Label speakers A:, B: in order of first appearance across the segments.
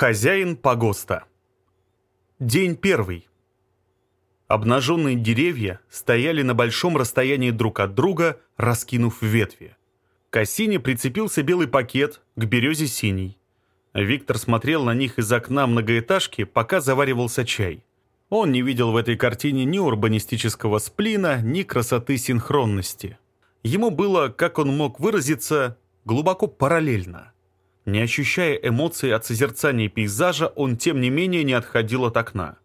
A: Хозяин погоста. День первый. Обнаженные деревья стояли на большом расстоянии друг от друга, раскинув ветви. К осине прицепился белый пакет, к березе синий. Виктор смотрел на них из окна многоэтажки, пока заваривался чай. Он не видел в этой картине ни урбанистического сплина, ни красоты синхронности. Ему было, как он мог выразиться, глубоко параллельно – не ощущая эмоций от созерцания пейзажа, он, тем не менее, не отходил от окна.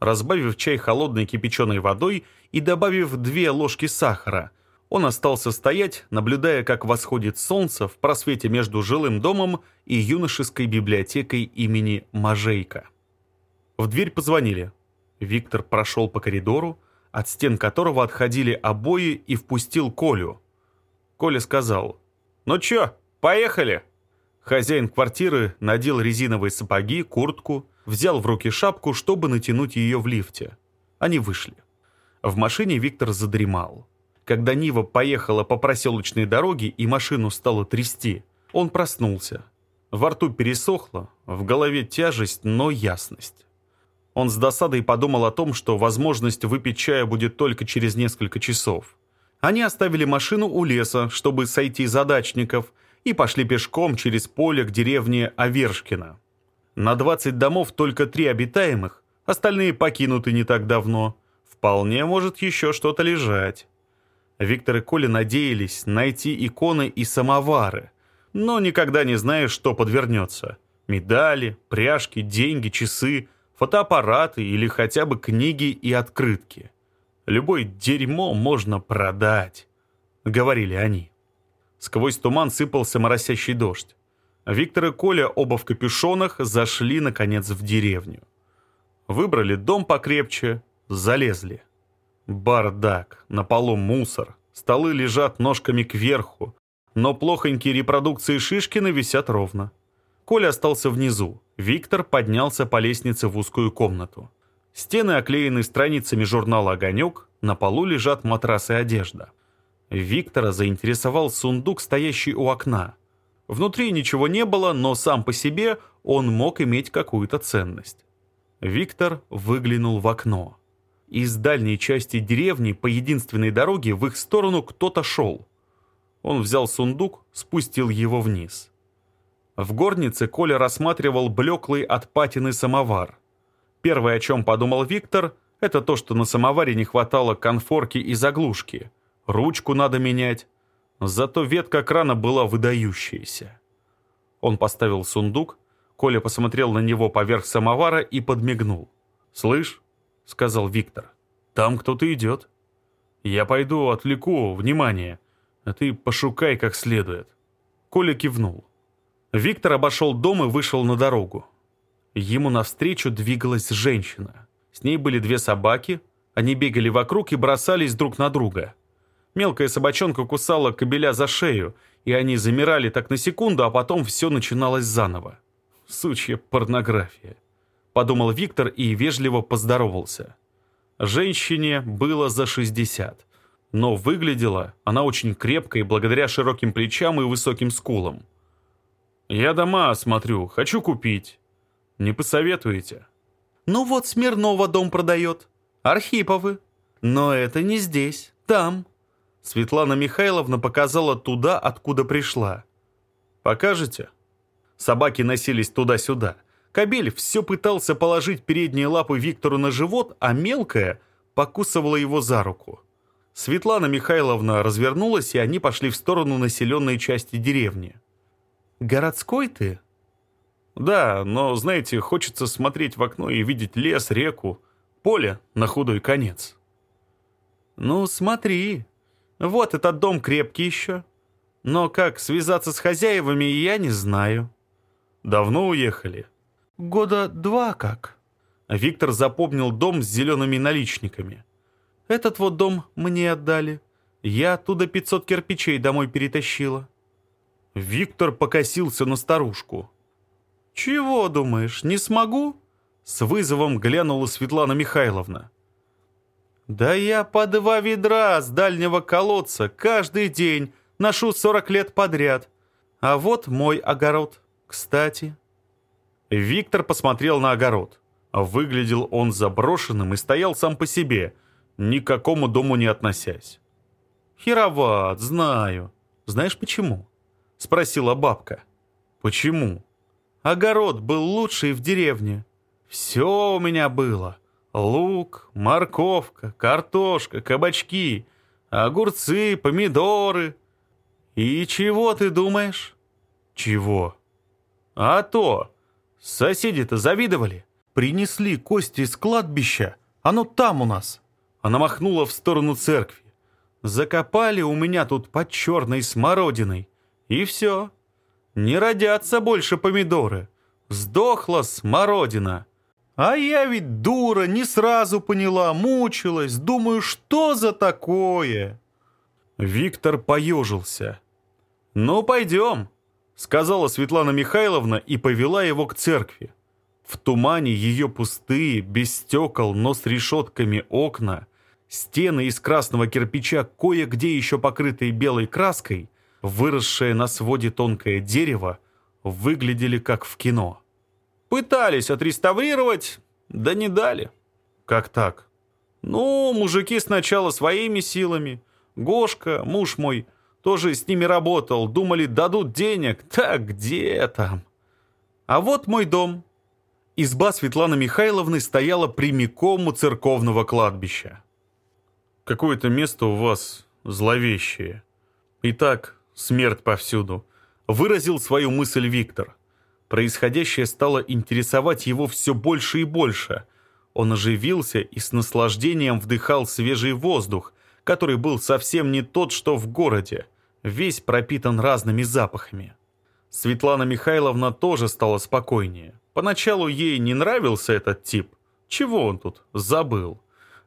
A: Разбавив чай холодной кипяченой водой и добавив две ложки сахара, он остался стоять, наблюдая, как восходит солнце в просвете между жилым домом и юношеской библиотекой имени Мажейка. В дверь позвонили. Виктор прошел по коридору, от стен которого отходили обои и впустил Колю. Коля сказал «Ну чё, поехали!» Хозяин квартиры надел резиновые сапоги, куртку, взял в руки шапку, чтобы натянуть ее в лифте. Они вышли. В машине Виктор задремал. Когда Нива поехала по проселочной дороге и машину стало трясти, он проснулся. Во рту пересохло, в голове тяжесть, но ясность. Он с досадой подумал о том, что возможность выпить чая будет только через несколько часов. Они оставили машину у леса, чтобы сойти за дачников – и пошли пешком через поле к деревне Авершкина. На 20 домов только три обитаемых, остальные покинуты не так давно. Вполне может еще что-то лежать. Виктор и Коля надеялись найти иконы и самовары, но никогда не знаешь, что подвернется. Медали, пряжки, деньги, часы, фотоаппараты или хотя бы книги и открытки. Любое дерьмо можно продать, говорили они. Сквозь туман сыпался моросящий дождь. Виктор и Коля, оба в капюшонах, зашли, наконец, в деревню. Выбрали дом покрепче, залезли. Бардак, на полу мусор, столы лежат ножками кверху, но плохонькие репродукции Шишкина висят ровно. Коля остался внизу. Виктор поднялся по лестнице в узкую комнату. Стены оклеены страницами журнала «Огонек», на полу лежат матрасы и одежда. Виктора заинтересовал сундук, стоящий у окна. Внутри ничего не было, но сам по себе он мог иметь какую-то ценность. Виктор выглянул в окно. Из дальней части деревни по единственной дороге в их сторону кто-то шел. Он взял сундук, спустил его вниз. В горнице Коля рассматривал блеклый от патины самовар. Первое, о чем подумал Виктор, это то, что на самоваре не хватало конфорки и заглушки – ручку надо менять. Зато ветка крана была выдающаяся. Он поставил сундук, Коля посмотрел на него поверх самовара и подмигнул. «Слышь», — сказал Виктор, — «там кто-то идет. Я пойду отвлеку внимание, а ты пошукай как следует». Коля кивнул. Виктор обошел дом и вышел на дорогу. Ему навстречу двигалась женщина. С ней были две собаки, они бегали вокруг и бросались друг на друга. Мелкая собачонка кусала кобеля за шею, и они замирали так на секунду, а потом все начиналось заново. Сучья порнография. Подумал Виктор и вежливо поздоровался. Женщине было за 60, но выглядела она очень крепкой благодаря широким плечам и высоким скулам. «Я дома смотрю, хочу купить. Не посоветуете?»
B: «Ну вот Смирнова дом продает, Архиповы. Но это не здесь, там»,
A: Светлана Михайловна показала туда, откуда пришла. «Покажете?» Собаки носились туда-сюда. Кобель все пытался положить передние лапы Виктору на живот, а мелкая покусывала его за руку. Светлана Михайловна развернулась, и они пошли в сторону населенной части деревни.
B: «Городской ты?»
A: «Да, но, знаете, хочется смотреть в окно и видеть лес, реку, поле на худой конец».
B: «Ну, смотри», вот этот дом крепкий еще. Но как связаться с хозяевами, я не знаю.
A: Давно уехали?
B: Года два как.
A: Виктор запомнил дом с зелеными наличниками.
B: Этот вот дом мне отдали. Я оттуда 500 кирпичей домой перетащила.
A: Виктор покосился на старушку.
B: «Чего, думаешь, не смогу?»
A: С вызовом глянула Светлана Михайловна.
B: Да я по два ведра с дальнего колодца каждый день ношу сорок лет подряд. А вот мой огород, кстати.
A: Виктор посмотрел на огород. Выглядел он заброшенным и стоял сам по себе, ни к какому дому не относясь. «Хероват, знаю. Знаешь почему?» — спросила бабка. «Почему?» «Огород был лучший в деревне. Все у меня было. Лук, морковка, картошка, кабачки, огурцы, помидоры. И чего ты думаешь? Чего? А то. Соседи-то завидовали. Принесли кости из кладбища. Оно там у нас. Она махнула в сторону церкви. Закопали у меня тут под черной смородиной. И все. Не родятся больше помидоры. Сдохла смородина. А я ведь дура, не сразу поняла, мучилась, думаю, что за такое?» Виктор поежился. «Ну, пойдем», — сказала Светлана Михайловна и повела его к церкви. В тумане ее пустые, без стекол, но с решетками окна, стены из красного кирпича, кое-где еще покрытые белой краской, выросшее на своде тонкое дерево, выглядели как в кино. Пытались отреставрировать, да не дали. Как так? Ну, мужики сначала своими силами. Гошка, муж мой, тоже с ними работал. Думали, дадут денег. Так где там? А вот мой дом. Изба Светланы Михайловны стояла прямиком у церковного кладбища. Какое-то место у вас зловещее. Итак, смерть повсюду. Выразил свою мысль Виктор. Происходящее стало интересовать его все больше и больше. Он оживился и с наслаждением вдыхал свежий воздух, который был совсем не тот, что в городе. Весь пропитан разными запахами. Светлана Михайловна тоже стала спокойнее. Поначалу ей не нравился этот тип. Чего он тут забыл?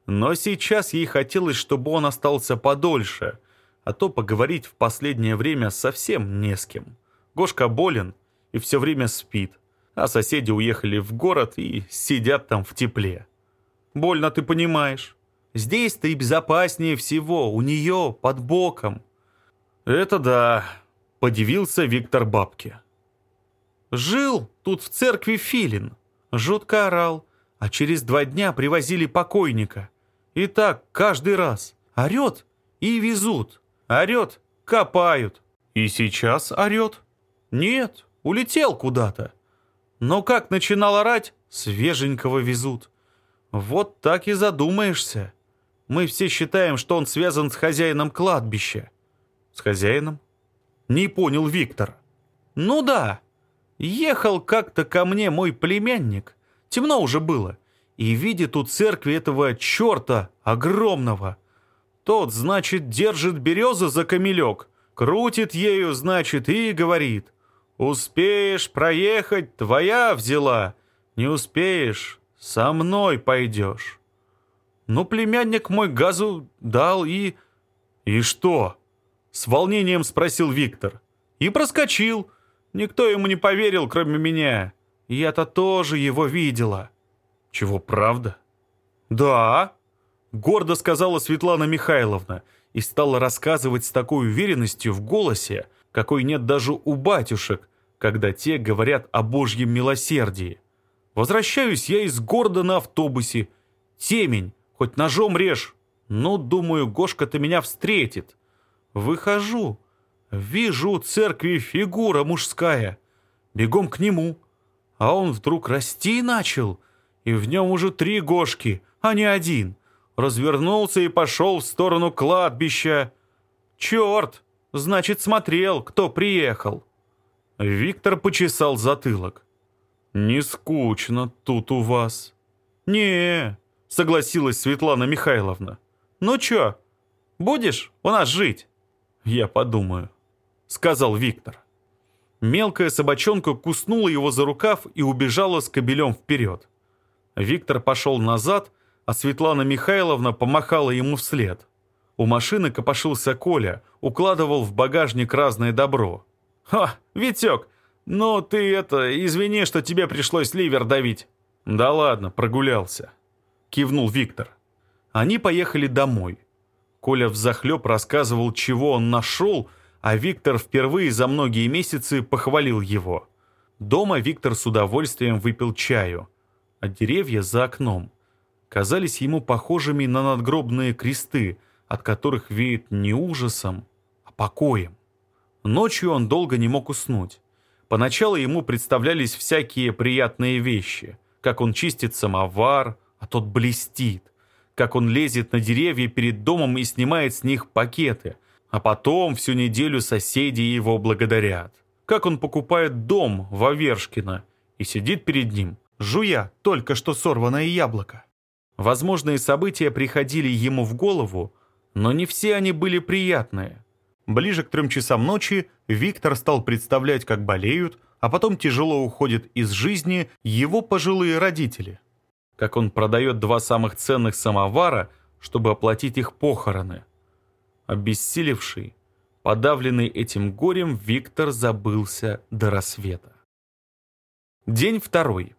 A: Но сейчас ей хотелось, чтобы он остался подольше, а то поговорить в последнее время совсем не с кем. Гошка болен, и все время спит. А соседи уехали в город и сидят там в тепле. Больно ты понимаешь. Здесь-то и безопаснее всего, у нее, под боком. Это да, подивился Виктор Бабке. Жил тут в церкви Филин. Жутко орал, а через два дня привозили покойника. И так каждый раз. Орет и везут. Орет, копают. И сейчас орет? Нет, Улетел куда-то. Но как начинал орать, свеженького везут. Вот так и задумаешься. Мы все считаем, что он связан с хозяином кладбища. С хозяином? Не понял Виктор. Ну да. Ехал как-то ко мне мой племянник. Темно уже было. И видит у церкви этого черта огромного. Тот, значит, держит березу за камелек, крутит ею, значит, и говорит. Успеешь проехать, твоя взяла. Не успеешь, со мной пойдешь. Ну, племянник мой газу дал и... И что? С волнением спросил Виктор. И проскочил. Никто ему не поверил, кроме меня. Я-то тоже его видела. Чего, правда? Да, гордо сказала Светлана Михайловна и стала рассказывать с такой уверенностью в голосе, какой нет даже у батюшек, когда те говорят о божьем милосердии. Возвращаюсь я из города на автобусе. Темень, хоть ножом режь. но думаю, Гошка-то меня встретит. Выхожу. Вижу у церкви фигура мужская. Бегом к нему. А он вдруг расти начал. И в нем уже три Гошки, а не один. Развернулся и пошел в сторону кладбища. Черт! Значит, смотрел, кто приехал. Виктор почесал затылок. «Не скучно тут у вас». «Не-е-е», согласилась Светлана Михайловна. «Ну чё, будешь у нас жить?» «Я подумаю», — сказал Виктор. Мелкая собачонка куснула его за рукав и убежала с кобелем вперед. Виктор пошел назад, а Светлана Михайловна помахала ему вслед. У машины копошился Коля, укладывал в багажник разное добро. «Ха! Витек, ну ты это, извини, что тебе пришлось ливер давить». «Да ладно, прогулялся», — кивнул Виктор. Они поехали домой. Коля взахлеб рассказывал, чего он нашел, а Виктор впервые за многие месяцы похвалил его. Дома Виктор с удовольствием выпил чаю, а деревья за окном казались ему похожими на надгробные кресты, от которых веет не ужасом, а покоем. Ночью он долго не мог уснуть. Поначалу ему представлялись всякие приятные вещи, как он чистит самовар, а тот блестит, как он лезет на деревья перед домом и снимает с них пакеты, а потом всю неделю соседи его благодарят. Как он покупает дом в Авершкино и сидит перед ним, жуя только что сорванное яблоко. Возможные события приходили ему в голову, но не все они были приятные – Ближе к трем часам ночи Виктор стал представлять, как болеют, а потом тяжело уходят из жизни его пожилые родители. Как он продает два самых ценных самовара, чтобы оплатить их похороны. Обессилевший, подавленный этим горем, Виктор забылся до рассвета. День второй.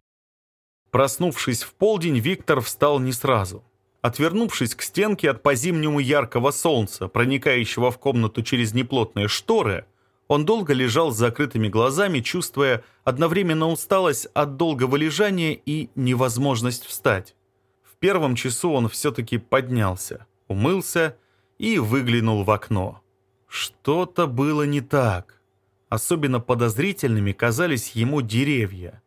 A: Проснувшись в полдень, Виктор встал не сразу. отвернувшись к стенке от по-зимнему яркого солнца, проникающего в комнату через неплотные шторы, он долго лежал с закрытыми глазами, чувствуя одновременно усталость от долгого лежания и невозможность встать. В первом часу он все-таки поднялся, умылся и выглянул в окно. Что-то было не так. Особенно подозрительными казались ему деревья.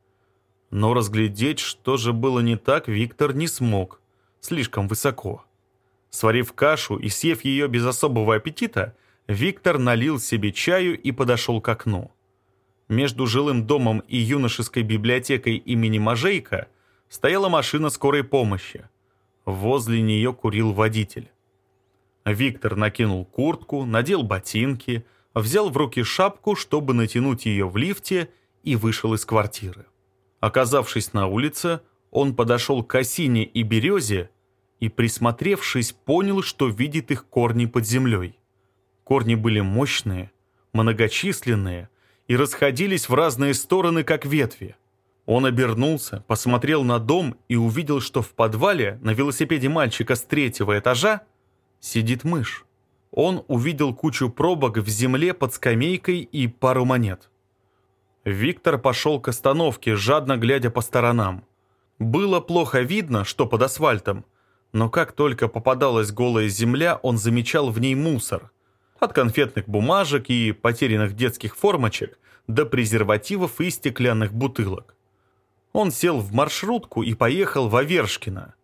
A: Но разглядеть, что же было не так, Виктор не смог слишком высоко. Сварив кашу и съев ее без особого аппетита, Виктор налил себе чаю и подошел к окну. Между жилым домом и юношеской библиотекой имени Можейка стояла машина скорой помощи. Возле нее курил водитель. Виктор накинул куртку, надел ботинки, взял в руки шапку, чтобы натянуть ее в лифте, и вышел из квартиры. Оказавшись на улице, он подошел к осине и березе и, присмотревшись, понял, что видит их корни под землей. Корни были мощные, многочисленные и расходились в разные стороны, как ветви. Он обернулся, посмотрел на дом и увидел, что в подвале на велосипеде мальчика с третьего этажа сидит мышь. Он увидел кучу пробок в земле под скамейкой и пару монет. Виктор пошел к остановке, жадно глядя по сторонам. Было плохо видно, что под асфальтом, но как только попадалась голая земля, он замечал в ней мусор. От конфетных бумажек и потерянных детских формочек до презервативов и стеклянных бутылок. Он сел в маршрутку и поехал в Авершкино.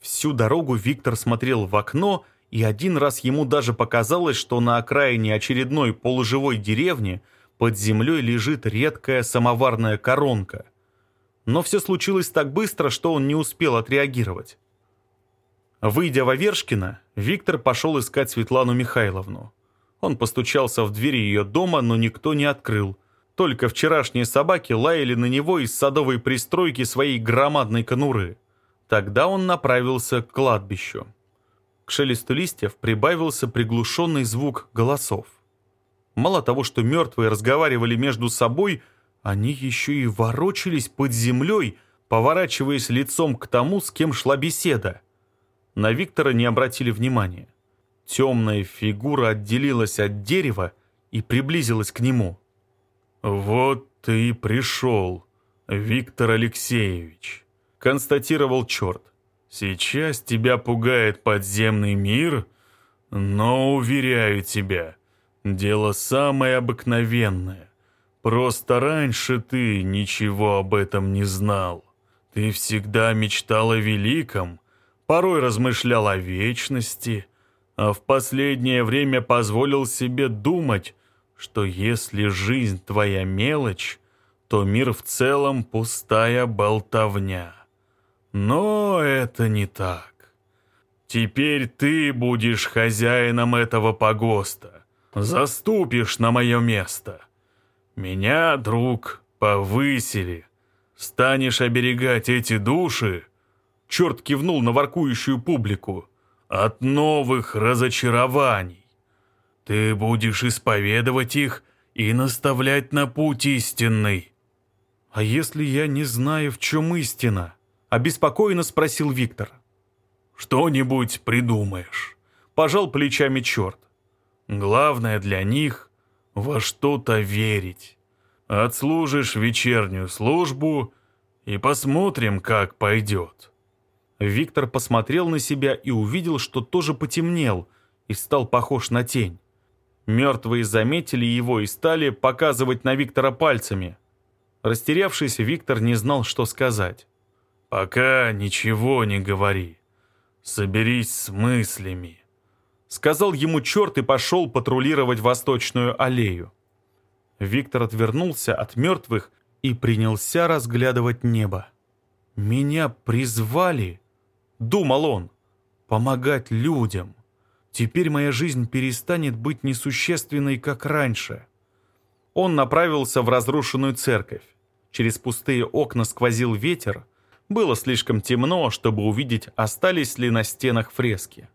A: Всю дорогу Виктор смотрел в окно, и один раз ему даже показалось, что на окраине очередной полуживой деревни под землей лежит редкая самоварная коронка но все случилось так быстро, что он не успел отреагировать. Выйдя во Вершкино, Виктор пошел искать Светлану Михайловну. Он постучался в двери ее дома, но никто не открыл. Только вчерашние собаки лаяли на него из садовой пристройки своей громадной конуры. Тогда он направился к кладбищу. К шелесту листьев прибавился приглушенный звук голосов. Мало того, что мертвые разговаривали между собой – они еще и ворочались под землей, поворачиваясь лицом к тому, с кем шла беседа. На Виктора не обратили внимания. Темная фигура отделилась от дерева и приблизилась к нему. «Вот ты и пришел, Виктор Алексеевич», — констатировал черт. «Сейчас тебя пугает подземный мир, но, уверяю тебя, дело самое обыкновенное. Просто раньше ты ничего об этом не знал. Ты всегда мечтал о великом, порой размышлял о вечности, а в последнее время позволил себе думать, что если жизнь твоя мелочь, то мир в целом пустая болтовня. Но это не так. Теперь ты будешь хозяином этого погоста. Заступишь на мое место. Меня, друг, повысили. Станешь оберегать эти души, черт кивнул на воркующую публику, от новых разочарований. Ты будешь исповедовать их и наставлять на путь истинный. А если я не знаю, в чем истина? Обеспокоенно спросил Виктор. Что-нибудь придумаешь. Пожал плечами черт. Главное для них во что-то верить.
C: Отслужишь вечернюю службу и посмотрим, как пойдет».
A: Виктор посмотрел на себя и увидел, что тоже потемнел и стал похож на тень. Мертвые заметили его и стали показывать на Виктора пальцами. Растерявшийся Виктор не знал, что сказать.
C: «Пока ничего не говори. Соберись с мыслями.
A: Сказал ему черт и пошел патрулировать Восточную аллею. Виктор отвернулся от мертвых и принялся разглядывать небо. «Меня призвали», — думал он, — «помогать людям. Теперь моя жизнь перестанет быть несущественной, как раньше». Он направился в разрушенную церковь. Через пустые окна сквозил ветер. Было слишком темно, чтобы увидеть, остались ли на стенах фрески.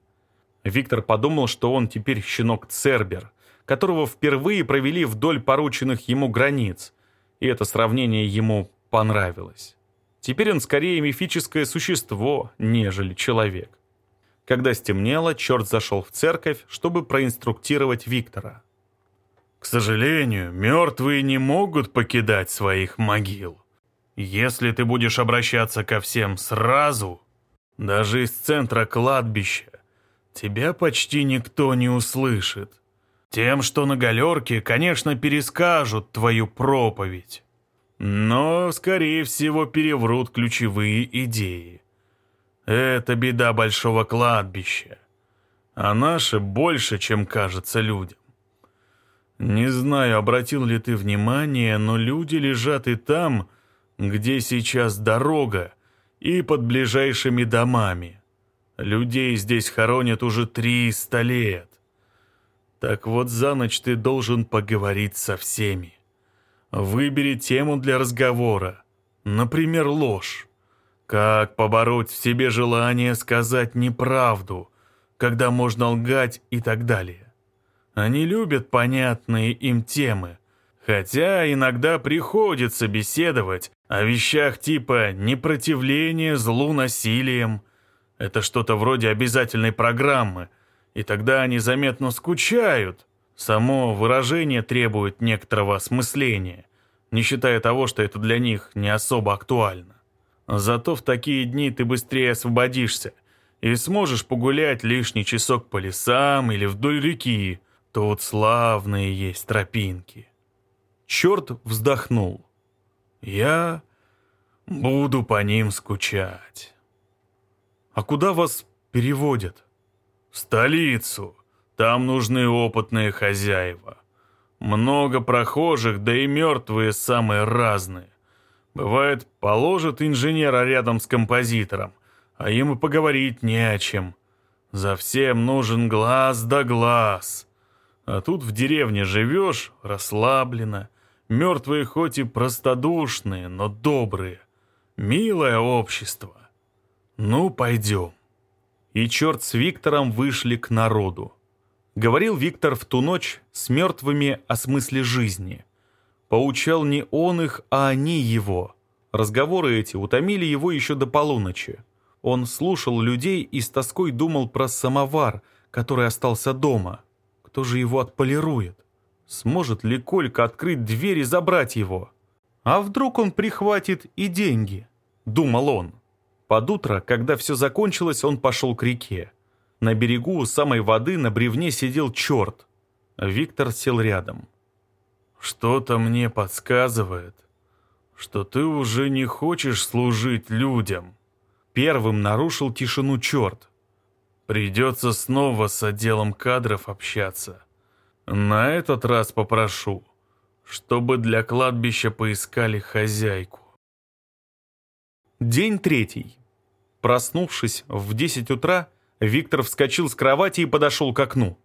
A: Виктор подумал, что он теперь щенок Цербер, которого впервые провели вдоль порученных ему границ, и это сравнение ему понравилось. Теперь он скорее мифическое существо, нежели человек. Когда стемнело, черт зашел в церковь, чтобы проинструктировать Виктора.
C: «К сожалению, мертвые не могут покидать своих могил. Если ты будешь обращаться ко всем сразу, даже из центра кладбища, тебя почти никто не услышит. Тем, что на галерке, конечно, перескажут твою проповедь. Но, скорее всего, переврут ключевые идеи. Это беда большого кладбища. А наше больше, чем кажется людям. Не знаю, обратил ли ты внимание, но люди лежат и там, где сейчас дорога, и под ближайшими домами. Людей здесь хоронят уже триста лет. Так вот за ночь ты должен поговорить со всеми. Выбери тему для разговора. Например, ложь. Как побороть в себе желание сказать неправду, когда можно лгать и так далее. Они любят понятные им темы, хотя иногда приходится беседовать о вещах типа непротивление злу насилием, это что-то вроде обязательной программы, и тогда они заметно скучают. Само выражение требует некоторого осмысления, не считая того, что это для них не особо актуально. Зато в такие дни ты быстрее освободишься и сможешь погулять лишний часок по лесам или вдоль реки. Тут славные есть тропинки.
A: Черт вздохнул.
C: Я буду по ним скучать.
A: «А куда вас переводят?»
C: «В столицу. Там нужны опытные хозяева. Много прохожих, да и мертвые самые разные. Бывает, положат инженера рядом с композитором, а им и поговорить не о чем. За всем нужен глаз да глаз. А тут в деревне живешь, расслабленно. Мертвые хоть и простодушные, но добрые. Милое общество. «Ну, пойдем».
A: И черт с Виктором вышли к народу. Говорил Виктор в ту ночь с мертвыми о смысле жизни. Поучал не он их, а они его. Разговоры эти утомили его еще до полуночи. Он слушал людей и с тоской думал про самовар, который остался дома. Кто же его отполирует? Сможет ли Колька открыть дверь и забрать его? А вдруг он прихватит и деньги? Думал он. Под утро, когда все закончилось, он пошел к реке. На берегу у самой воды на бревне сидел черт. Виктор сел рядом.
C: «Что-то мне подсказывает, что ты уже не хочешь служить людям».
A: Первым нарушил тишину черт.
C: «Придется снова с отделом кадров общаться. На этот раз попрошу, чтобы для кладбища поискали хозяйку».
A: День третий. Проснувшись в 10 утра, Виктор вскочил с кровати и подошел к окну.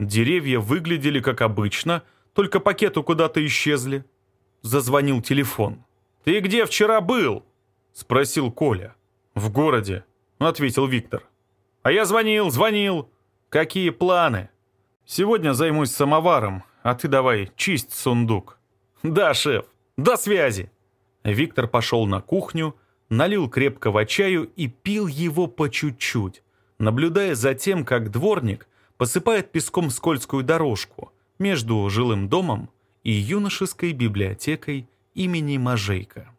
A: Деревья выглядели как обычно, только пакету куда-то исчезли. Зазвонил телефон. «Ты где вчера был?» — спросил Коля. «В городе», — ответил Виктор. «А я звонил, звонил. Какие планы?» «Сегодня займусь самоваром, а ты давай чисть сундук». «Да, шеф, до связи». Виктор пошел на кухню, — налил крепкого чаю и пил его по чуть-чуть, наблюдая за тем, как дворник посыпает песком скользкую дорожку между жилым домом и юношеской библиотекой имени Мажейка.